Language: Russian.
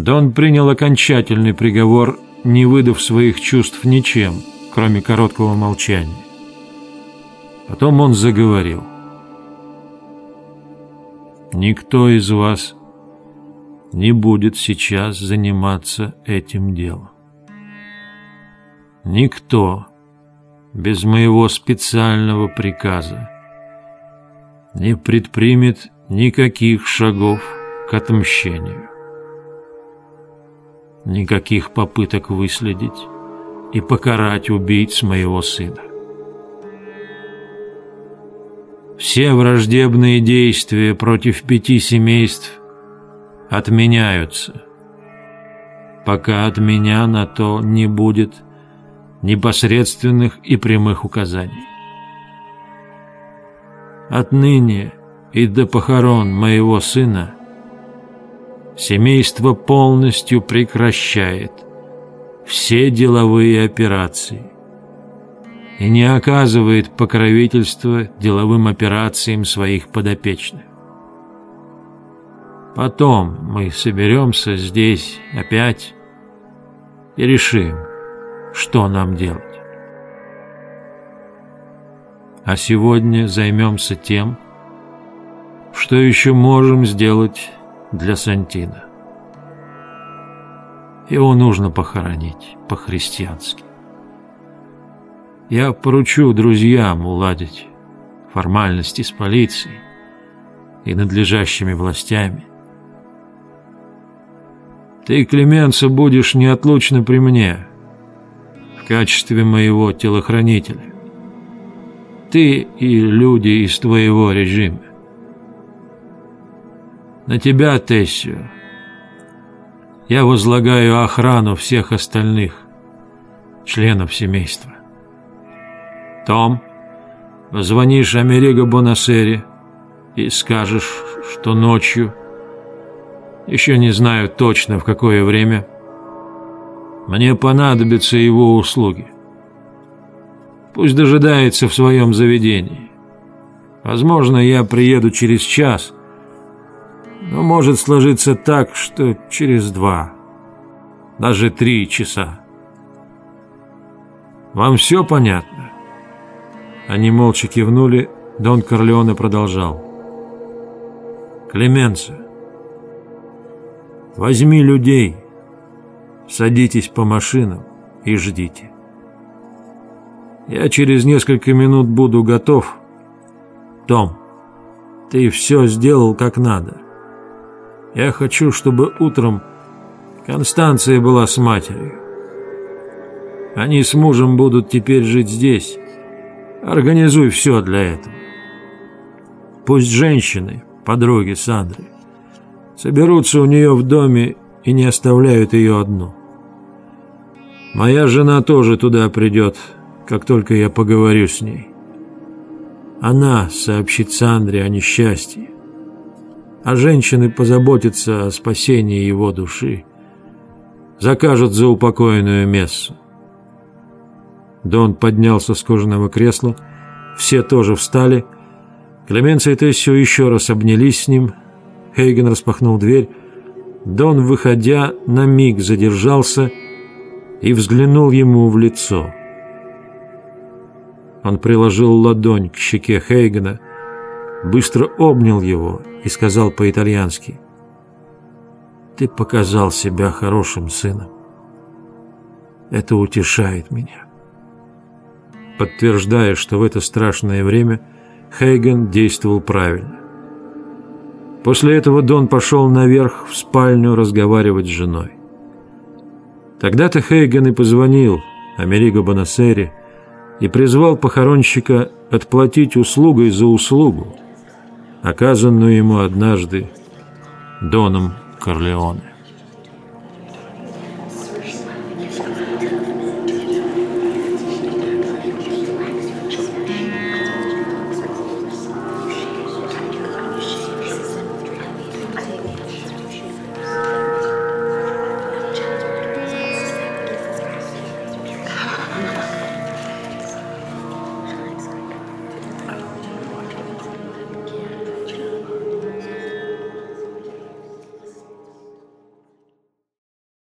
Дон принял окончательный приговор, не выдав своих чувств ничем, кроме короткого молчания. Потом он заговорил. «Никто из вас не будет сейчас заниматься этим делом. Никто без моего специального приказа не предпримет никаких шагов к отмщению. Никаких попыток выследить и покарать убийц моего сына. Все враждебные действия против пяти семейств отменяются, пока от меня на то не будет непосредственных и прямых указаний. Отныне и до похорон моего сына семейство полностью прекращает все деловые операции и не оказывает покровительства деловым операциям своих подопечных. Потом мы соберемся здесь опять и решим, что нам делать. А сегодня займемся тем, что еще можем сделать для Сантина. Его нужно похоронить по-христиански. Я поручу друзьям уладить формальности с полицией и надлежащими властями. Ты, Клеменца, будешь неотлучно при мне в качестве моего телохранителя. Ты и люди из твоего режима. На тебя, Тессио, я возлагаю охрану всех остальных членов семейства. Том, позвонишь Америго Бонасери и скажешь, что ночью, еще не знаю точно в какое время, мне понадобятся его услуги. Пусть дожидается в своем заведении. Возможно, я приеду через час, но может сложиться так, что через два, даже три часа. Вам все понятно?» Они молча кивнули, Дон Корлеоне продолжал. «Клеменцо, возьми людей, садитесь по машинам и ждите. Я через несколько минут буду готов. Том, ты все сделал как надо. Я хочу, чтобы утром Констанция была с матерью. Они с мужем будут теперь жить здесь, Организуй все для этого. Пусть женщины, подруги Сандры, соберутся у нее в доме и не оставляют ее одну. Моя жена тоже туда придет, как только я поговорю с ней. Она сообщит Сандре о несчастье, а женщины позаботятся о спасении его души, закажут заупокоенную мессу. Дон поднялся с кожаного кресла. Все тоже встали. Клеменция и Тессио еще раз обнялись с ним. Хейген распахнул дверь. Дон, выходя, на миг задержался и взглянул ему в лицо. Он приложил ладонь к щеке Хейгена, быстро обнял его и сказал по-итальянски «Ты показал себя хорошим сыном. Это утешает меня» подтверждая, что в это страшное время Хейген действовал правильно. После этого Дон пошел наверх в спальню разговаривать с женой. Тогда-то Хейген и позвонил Америго Бонасери и призвал похоронщика отплатить услугой за услугу, оказанную ему однажды Доном Корлеоне.